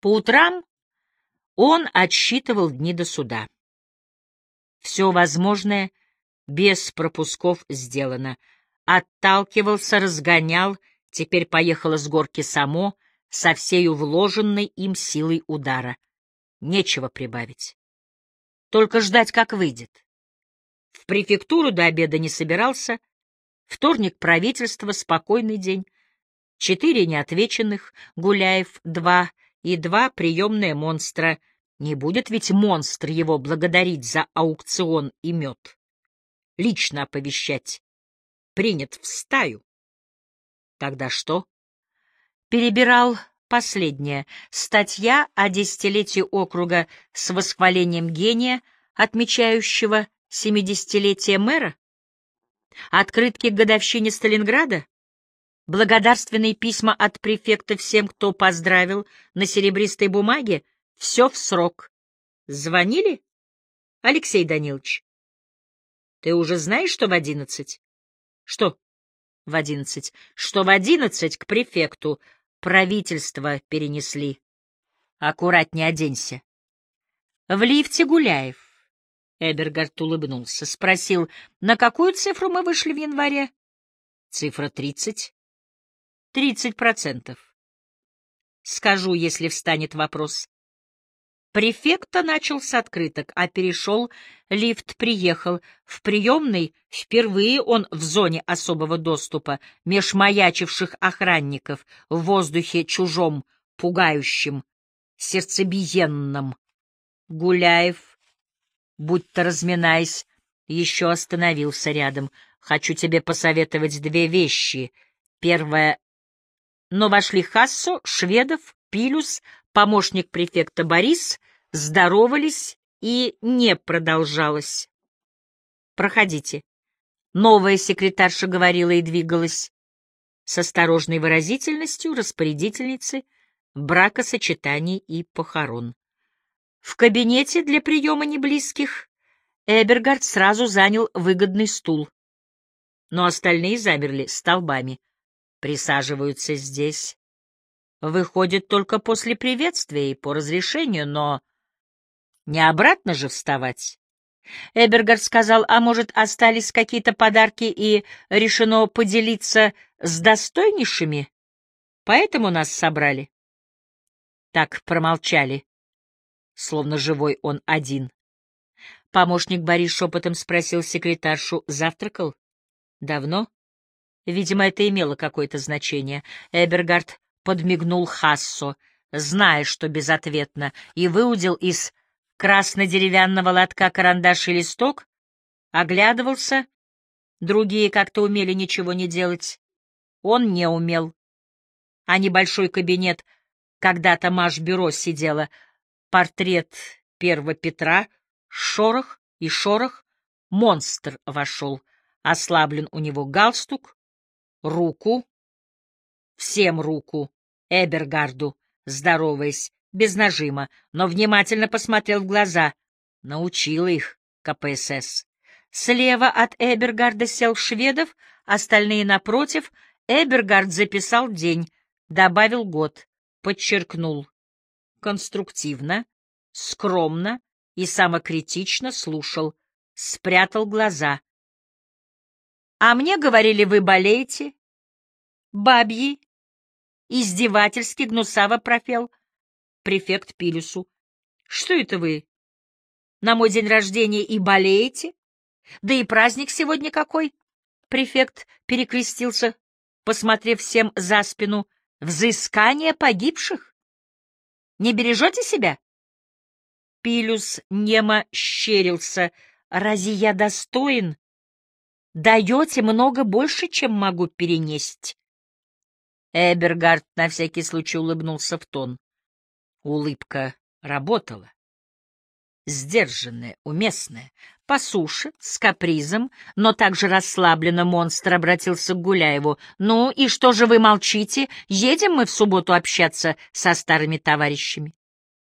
По утрам он отсчитывал дни до суда. Все возможное без пропусков сделано. Отталкивался, разгонял, теперь поехало с горки само, со всею вложенной им силой удара. Нечего прибавить. Только ждать, как выйдет. В префектуру до обеда не собирался. Вторник правительства, спокойный день. Четыре неотвеченных, Гуляев — два, и два приемные монстра. Не будет ведь монстр его благодарить за аукцион и мед. Лично оповещать. Принят в стаю. Тогда что? Перебирал последнее. Статья о десятилетии округа с восхвалением гения, отмечающего семидесятилетие мэра? Открытки к годовщине Сталинграда? Благодарственные письма от префекта всем, кто поздравил, на серебристой бумаге? Все в срок. Звонили? Алексей Данилович. Ты уже знаешь, что в одиннадцать? Что в одиннадцать? Что в одиннадцать к префекту правительство перенесли. Аккуратнее оденься. В лифте Гуляев. Эбергард улыбнулся, спросил, на какую цифру мы вышли в январе? Цифра тридцать. Тридцать процентов. Скажу, если встанет вопрос. Префекта начал с открыток, а перешел, лифт приехал. В приемной впервые он в зоне особого доступа, меж маячивших охранников, в воздухе чужом, пугающем, сердцебиенном. Гуляев, будто разминаясь, еще остановился рядом. Хочу тебе посоветовать две вещи. Первое. Но вошли Хассо, Шведов, Пилюс, помощник префекта Борис, здоровались, и не продолжалось. «Проходите». Новая секретарша говорила и двигалась с осторожной выразительностью распорядительницы бракосочетаний и похорон. В кабинете для приема неблизких Эбергард сразу занял выгодный стул, но остальные замерли столбами. Присаживаются здесь, выходит только после приветствия и по разрешению, но не обратно же вставать. Эбергард сказал, а может, остались какие-то подарки и решено поделиться с достойнейшими? Поэтому нас собрали. Так промолчали, словно живой он один. Помощник Борис шепотом спросил секретаршу, завтракал? Давно? Видимо, это имело какое-то значение. Эбергард подмигнул Хассо, зная, что безответно, и выудил из красно-деревянного лотка карандаш и листок, оглядывался, другие как-то умели ничего не делать. Он не умел. А небольшой кабинет, когда-то Маш-бюро сидела, портрет первого Петра, шорох и шорох, монстр вошел, ослаблен у него галстук, руку, всем руку, Эбергарду, здороваясь, без нажима, но внимательно посмотрел в глаза. Научил их КПСС. Слева от Эбергарда сел Шведов, остальные напротив. Эбергард записал день, добавил год, подчеркнул. Конструктивно, скромно и самокритично слушал, спрятал глаза. — А мне говорили, вы болеете? — Бабьи Издевательски гнусаво пропел префект Пилюсу. — Что это вы? На мой день рождения и болеете? Да и праздник сегодня какой? Префект перекрестился, посмотрев всем за спину. Взыскание погибших? Не бережете себя? Пилюс немо щерился. Разве я достоин? Даете много больше, чем могу перенести. Эбергард на всякий случай улыбнулся в тон. Улыбка работала. Сдержанная, уместная. По суше, с капризом, но также расслабленно монстр обратился к Гуляеву. «Ну и что же вы молчите? Едем мы в субботу общаться со старыми товарищами».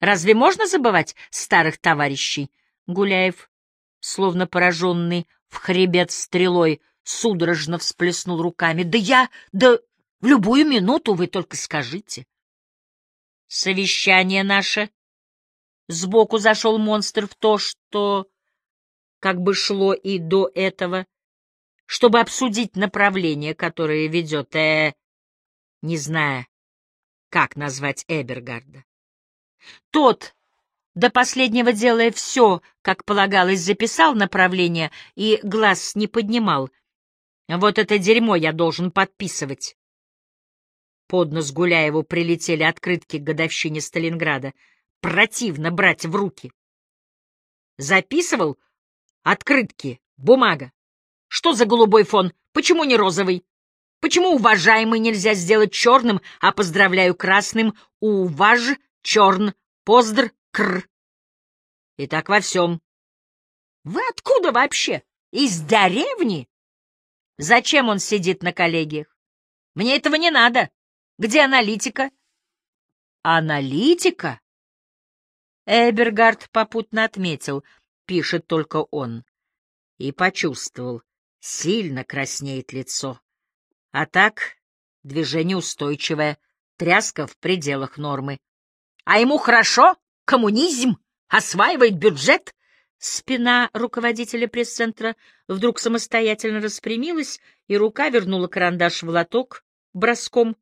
«Разве можно забывать старых товарищей?» Гуляев, словно пораженный в хребет стрелой, судорожно всплеснул руками. «Да я... да...» В любую минуту вы только скажите. совещание наше. Сбоку зашел монстр в то, что как бы шло и до этого, чтобы обсудить направление, которое ведет, э, не зная, как назвать Эбергарда. Тот, до последнего делая все, как полагалось, записал направление и глаз не поднимал. Вот это дерьмо я должен подписывать. Под нос Гуляеву прилетели открытки к годовщине Сталинграда. Противно брать в руки. Записывал открытки, бумага. Что за голубой фон? Почему не розовый? Почему уважаемый нельзя сделать черным, а поздравляю красным? Уваж, черн, поздр, кр. И так во всем. Вы откуда вообще? Из деревни? Зачем он сидит на коллегиях? Мне этого не надо. Где аналитика? Аналитика? Эбергард попутно отметил, пишет только он. И почувствовал, сильно краснеет лицо. А так, движение устойчивое, тряска в пределах нормы. А ему хорошо? Коммунизм? Осваивает бюджет? Спина руководителя пресс-центра вдруг самостоятельно распрямилась, и рука вернула карандаш в лоток броском.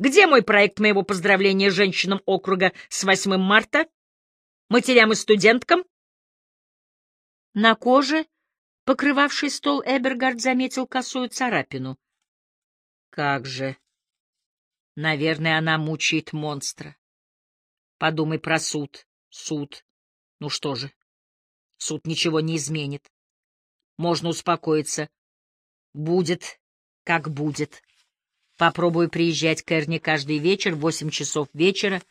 Где мой проект моего поздравления женщинам округа с 8 марта? Матерям и студенткам? На коже, покрывавшей стол, Эбергард заметил косую царапину. Как же! Наверное, она мучает монстра. Подумай про суд. Суд. Ну что же, суд ничего не изменит. Можно успокоиться. Будет, как будет. Попробую приезжать к Эрни каждый вечер в восемь часов вечера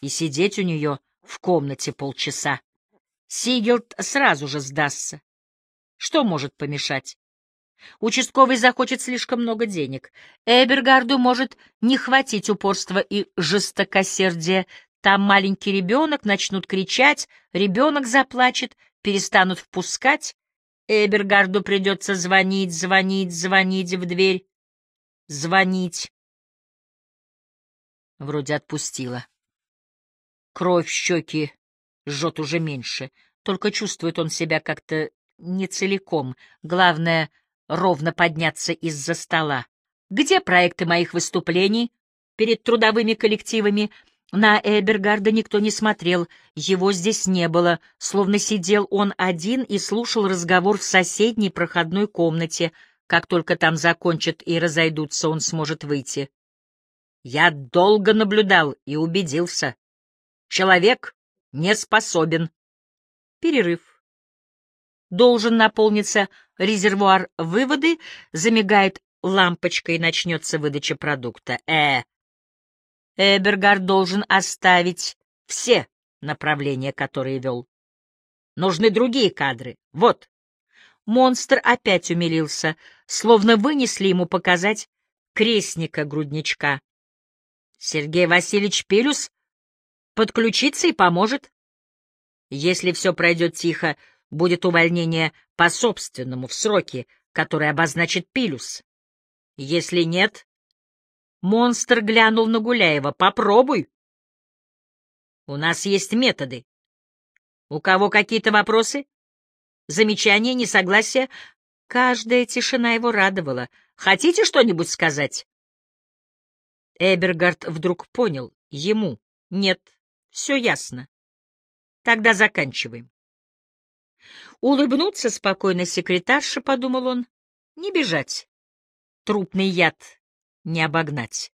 и сидеть у нее в комнате полчаса. Сигелд сразу же сдастся. Что может помешать? Участковый захочет слишком много денег. Эбергарду может не хватить упорства и жестокосердия. Там маленький ребенок, начнут кричать, ребенок заплачет, перестанут впускать. Эбергарду придется звонить, звонить, звонить в дверь звонить. Вроде отпустила. Кровь в щеки жжет уже меньше, только чувствует он себя как-то не целиком. Главное — ровно подняться из-за стола. Где проекты моих выступлений перед трудовыми коллективами? На Эбергарда никто не смотрел, его здесь не было, словно сидел он один и слушал разговор в соседней проходной комнате — как только там закончат и разойдутся, он сможет выйти. Я долго наблюдал и убедился. Человек не способен. Перерыв. Должен наполниться резервуар выводы, замигает лампочка и начнется выдача продукта. Э, Эбергард должен оставить все направления, которые вел. Нужны другие кадры. Вот. Монстр опять умилился, словно вынесли ему показать крестника-грудничка. Сергей Васильевич Пелюс подключится и поможет. Если все пройдет тихо, будет увольнение по собственному в сроки, который обозначит Пилюс. Если нет... Монстр глянул на Гуляева. Попробуй. У нас есть методы. У кого какие-то вопросы? Замечания, несогласия. Каждая тишина его радовала. Хотите что-нибудь сказать? Эбергард вдруг понял. Ему. Нет. Все ясно. Тогда заканчиваем. Улыбнуться спокойно секретарша, подумал он. Не бежать. Трупный яд не обогнать.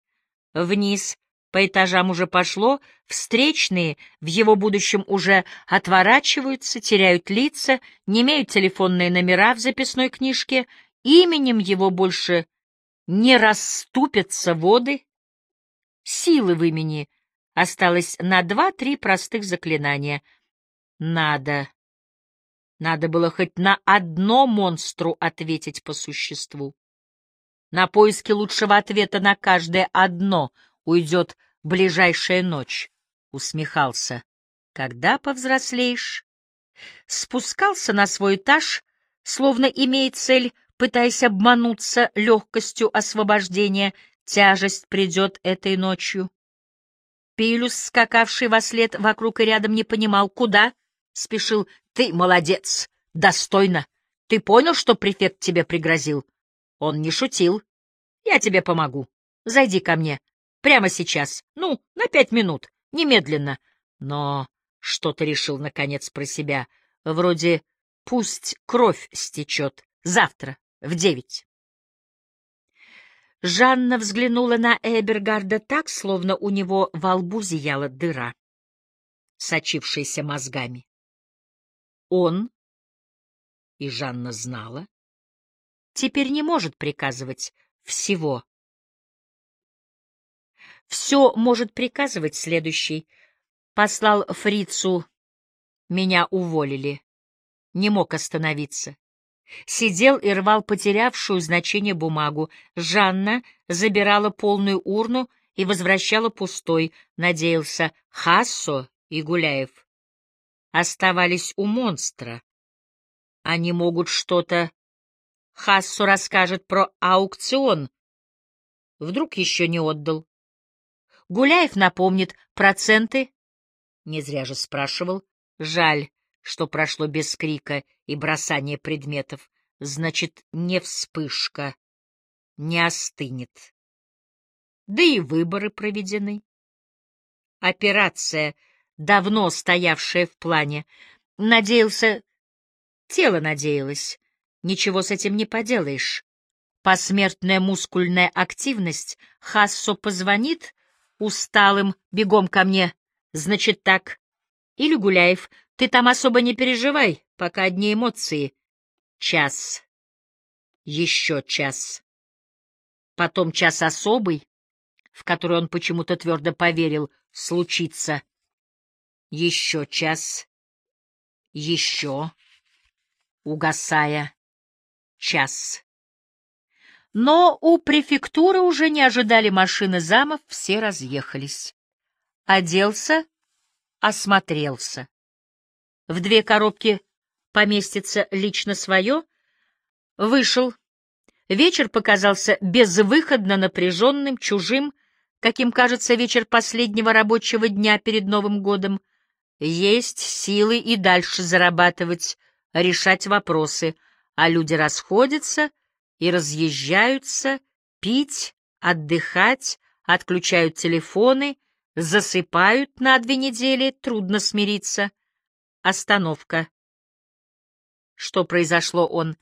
Вниз по этажам уже пошло, встречные в его будущем уже отворачиваются, теряют лица, не имеют телефонные номера в записной книжке, именем его больше не расступятся воды. Силы в имени осталось на два-три простых заклинания. Надо. Надо было хоть на одно монстру ответить по существу. На поиски лучшего ответа на каждое одно — уйдет ближайшая ночь, — усмехался. Когда повзрослеешь? Спускался на свой этаж, словно имея цель, пытаясь обмануться легкостью освобождения, тяжесть придет этой ночью. Пилюс, скакавший во след вокруг и рядом, не понимал, куда спешил. Ты молодец, достойно. Ты понял, что префект тебе пригрозил? Он не шутил. Я тебе помогу. Зайди ко мне. Прямо сейчас. Ну, на пять минут. Немедленно. Но что-то решил, наконец, про себя. Вроде «пусть кровь стечет. Завтра, в девять». Жанна взглянула на Эбергарда так, словно у него во лбу зияла дыра, сочившаяся мозгами. Он, и Жанна знала, теперь не может приказывать всего. Все может приказывать следующий. Послал фрицу, меня уволили. Не мог остановиться. Сидел и рвал потерявшую значение бумагу. Жанна забирала полную урну и возвращала пустой. Надеялся, Хассо и Гуляев оставались у монстра. Они могут что-то... Хассо расскажет про аукцион. Вдруг еще не отдал. Гуляев напомнит проценты. Не зря же спрашивал. Жаль, что прошло без крика и бросания предметов. Значит, не вспышка, не остынет. Да и выборы проведены. Операция, давно стоявшая в плане, надеялся, тело надеялось, ничего с этим не поделаешь. Посмертная мускульная активность, Хассо позвонит усталым, бегом ко мне, значит так. Или Гуляев, ты там особо не переживай, пока одни эмоции. Час. Еще час. Потом час особый, в который он почему-то твердо поверил, случится. Еще час. Еще. Угасая. Час. Но у префектуры уже не ожидали машины замов, все разъехались. Оделся, осмотрелся в две коробки поместится лично свое, вышел. Вечер показался безвыходно напряженным, чужим, каким кажется вечер последнего рабочего дня перед Новым годом. Есть силы и дальше зарабатывать, решать вопросы, а люди расходятся и разъезжаются, пить, отдыхать, отключают телефоны, засыпают на две недели, трудно смириться. Остановка. Что произошло, он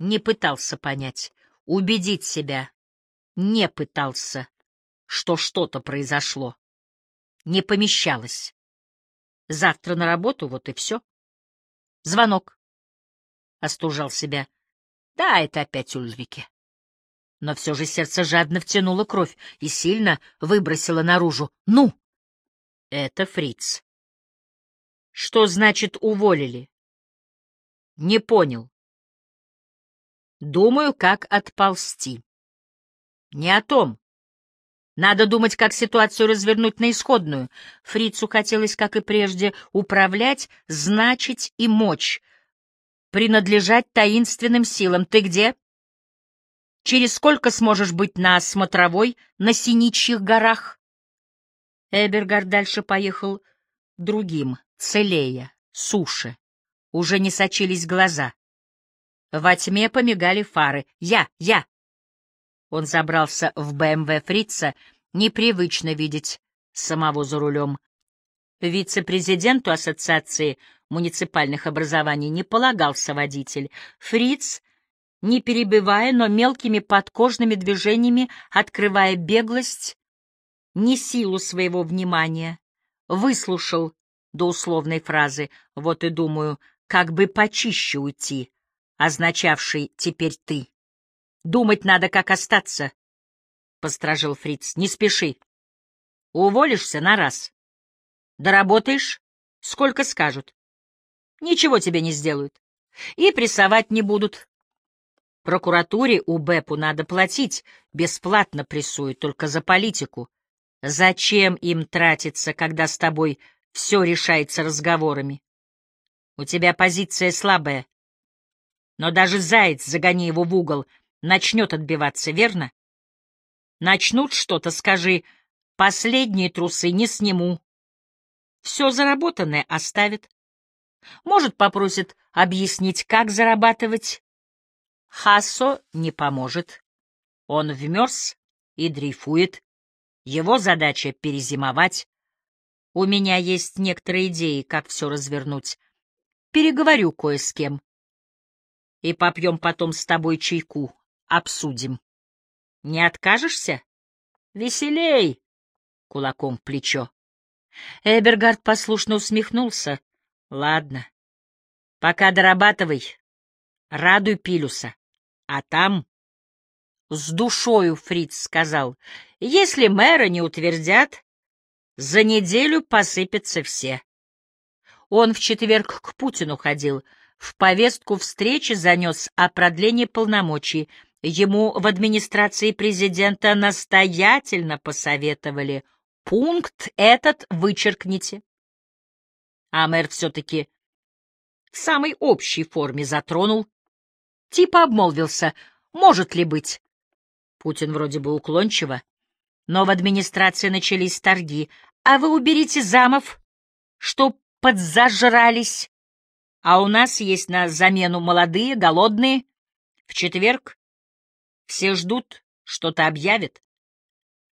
не пытался понять, убедить себя, не пытался, что что-то произошло. Не помещалось. Завтра на работу, вот и все. Звонок. Остужал себя. Да, это опять Ульрики. Но все же сердце жадно втянуло кровь и сильно выбросило наружу. Ну! Это фриц. Что значит уволили? Не понял. Думаю, как отползти. Не о том. Надо думать, как ситуацию развернуть на исходную. Фрицу хотелось, как и прежде, управлять, значить и мочь, принадлежать таинственным силам. Ты где? Через сколько сможешь быть на смотровой на Синичьих горах? Эбергард дальше поехал другим, целее, суше. Уже не сочились глаза. Во тьме помигали фары. «Я! Я!» Он забрался в БМВ Фрица, непривычно видеть самого за рулем. Вице-президенту Ассоциации муниципальных образований не полагался водитель. Фриц, не перебивая, но мелкими подкожными движениями, открывая беглость, не силу своего внимания, выслушал до условной фразы «вот и думаю, как бы почище уйти», означавшей «теперь ты». «Думать надо, как остаться», — постражил Фриц. «Не спеши. Уволишься на раз. Доработаешь, сколько скажут. Ничего тебе не сделают. И прессовать не будут. Прокуратуре у Бэпу надо платить, бесплатно прессуют, только за политику. Зачем им тратиться, когда с тобой все решается разговорами. У тебя позиция слабая. Но даже заяц, загони его в угол, начнет отбиваться, верно? Начнут что-то, скажи, Последние трусы не сниму. Все заработанное оставит. Может, попросит объяснить, как зарабатывать. Хассо не поможет. Он вмерз и дрейфует. Его задача — перезимовать. У меня есть некоторые идеи, как все развернуть. Переговорю кое с кем. И попьем потом с тобой чайку, обсудим. Не откажешься? Веселей! Кулаком в плечо. Эбергард послушно усмехнулся. Ладно. Пока дорабатывай. Радуй Пилюса. А там... С душою, Фриц сказал, если мэра не утвердят, за неделю посыпятся все. Он в четверг к Путину ходил, в повестку встречи занес о продлении полномочий. Ему в администрации президента настоятельно посоветовали «пункт этот вычеркните». А мэр все-таки в самой общей форме затронул, типа обмолвился, может ли быть. Путин вроде бы уклончиво, но в администрации начались торги. А вы уберите замов, что подзажрались. А у нас есть на замену молодые, голодные. В четверг все ждут, что-то объявят.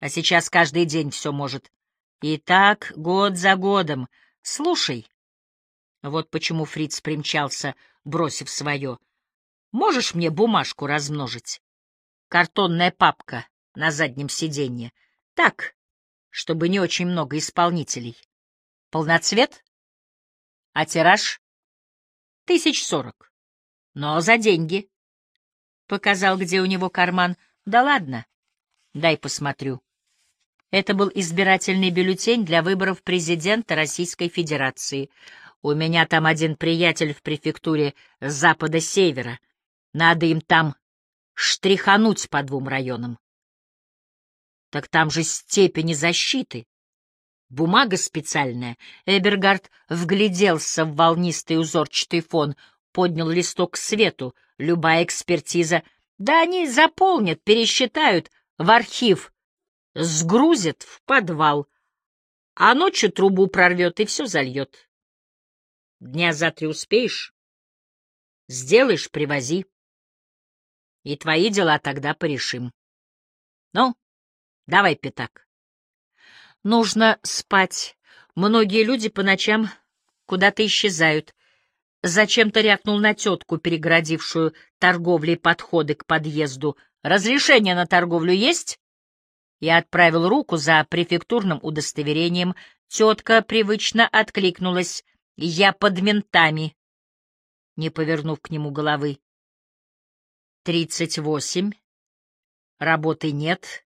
А сейчас каждый день все может. И так год за годом. Слушай, вот почему Фриц примчался, бросив свое. Можешь мне бумажку размножить? Картонная папка на заднем сиденье. Так, чтобы не очень много исполнителей. Полноцвет? А тираж? Тысяч сорок. Но за деньги. Показал, где у него карман. Да ладно, дай посмотрю. Это был избирательный бюллетень для выборов президента Российской Федерации. У меня там один приятель в префектуре запада-севера. Надо им там штрихануть по двум районам. Так там же степени защиты. Бумага специальная. Эбергард вгляделся в волнистый узорчатый фон, поднял листок к свету. Любая экспертиза. Да они заполнят, пересчитают, в архив, сгрузят в подвал, а ночью трубу прорвет и все зальет. Дня за три успеешь? Сделаешь — привози. И твои дела тогда порешим. Ну, Давай пятак. Нужно спать. Многие люди по ночам куда-то исчезают. Зачем-то рякнул на тетку, перегородившую торговлей подходы к подъезду. «Разрешение на торговлю есть?» Я отправил руку за префектурным удостоверением. Тетка привычно откликнулась. «Я под ментами», не повернув к нему головы. «Тридцать восемь. Работы нет.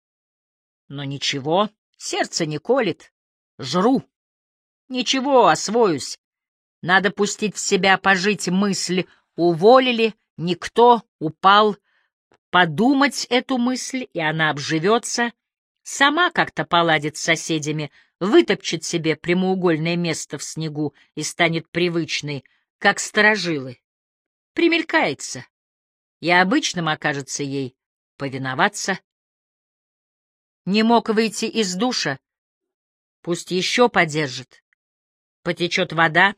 Но ничего, сердце не колет. Жру. Ничего, освоюсь. Надо пустить в себя пожить мысль. Уволили, никто, упал. Подумать эту мысль, и она обживется. Сама как-то поладит с соседями, вытопчет себе прямоугольное место в снегу и станет привычной, как сторожилы. Примелькается, и обычным окажется ей повиноваться. Не мог выйти из душа. Пусть еще подержит. Потечет вода.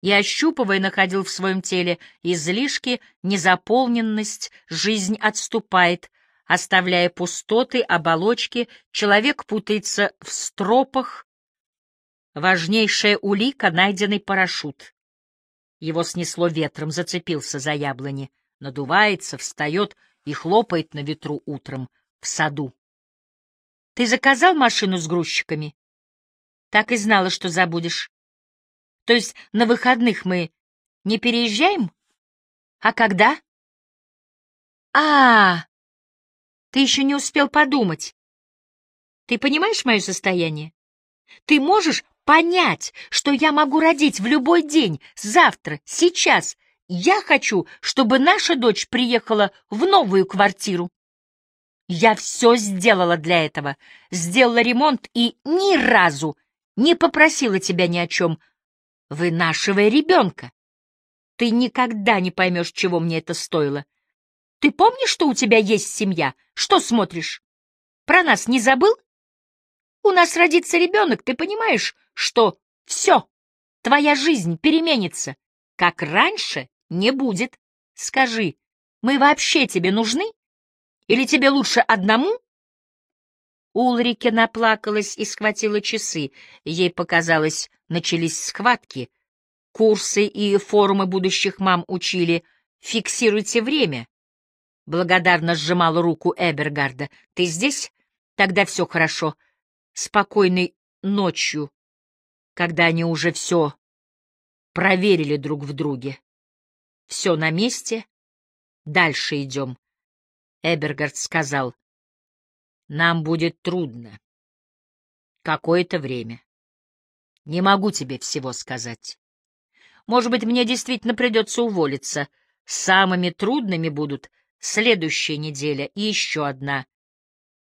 И, ощупывая, находил в своем теле излишки, незаполненность, жизнь отступает, оставляя пустоты, оболочки, человек путается в стропах. Важнейшая улика — найденный парашют. Его снесло ветром, зацепился за яблони, надувается, встает и хлопает на ветру утром в саду. Ты заказал машину с грузчиками? Так и знала, что забудешь. То есть на выходных мы не переезжаем? А когда? А, ты еще не успел подумать. Ты понимаешь мое состояние? Ты можешь понять, что я могу родить в любой день, завтра, сейчас. Я хочу, чтобы наша дочь приехала в новую квартиру. Я все сделала для этого, сделала ремонт и ни разу не попросила тебя ни о чем, вынашивая ребенка. Ты никогда не поймешь, чего мне это стоило. Ты помнишь, что у тебя есть семья? Что смотришь? Про нас не забыл? У нас родится ребенок, ты понимаешь, что все, твоя жизнь переменится. Как раньше не будет. Скажи, мы вообще тебе нужны? Или тебе лучше одному? Улрике наплакалась и схватила часы. Ей показалось, начались схватки. Курсы и форумы будущих мам учили «фиксируйте время». Благодарно сжимала руку Эбергарда. «Ты здесь? Тогда все хорошо. Спокойной ночью, когда они уже все проверили друг в друге. Все на месте. Дальше идем». Эбергард сказал, «Нам будет трудно. Какое-то время. Не могу тебе всего сказать. Может быть, мне действительно придется уволиться. Самыми трудными будут следующая неделя и еще одна.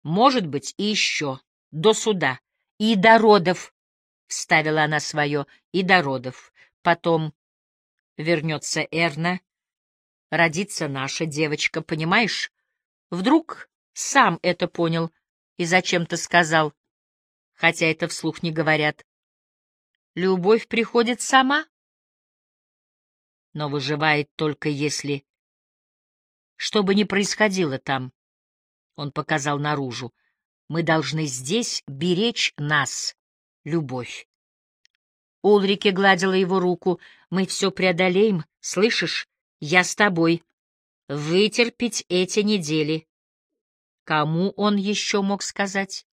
Может быть, и еще. До суда. И до родов. Вставила она свое. И до родов. Потом вернется Эрна. Родится наша девочка, понимаешь? Вдруг сам это понял и зачем-то сказал, хотя это вслух не говорят. Любовь приходит сама, но выживает только если что бы ни происходило там, он показал наружу, мы должны здесь беречь нас, любовь. Улрике гладила его руку. Мы все преодолеем, слышишь? Я с тобой. Вытерпеть эти недели. Кому он еще мог сказать?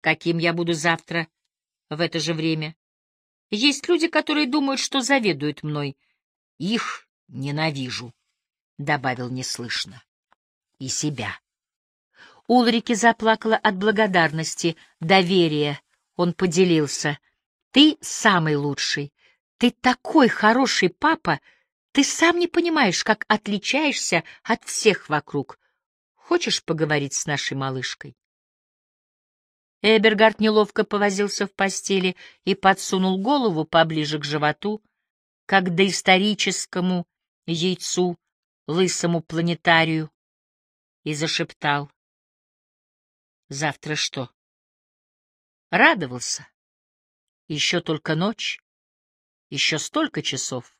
Каким я буду завтра в это же время? Есть люди, которые думают, что заведуют мной. Их ненавижу. — добавил неслышно. — И себя. Улрике заплакала от благодарности, доверия. Он поделился. — Ты самый лучший. Ты такой хороший папа. Ты сам не понимаешь, как отличаешься от всех вокруг. Хочешь поговорить с нашей малышкой? Эбергард неловко повозился в постели и подсунул голову поближе к животу, как доисторическому яйцу, лысому планетарию и зашептал. Завтра что? Радовался. Еще только ночь, еще столько часов.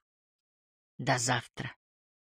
До завтра.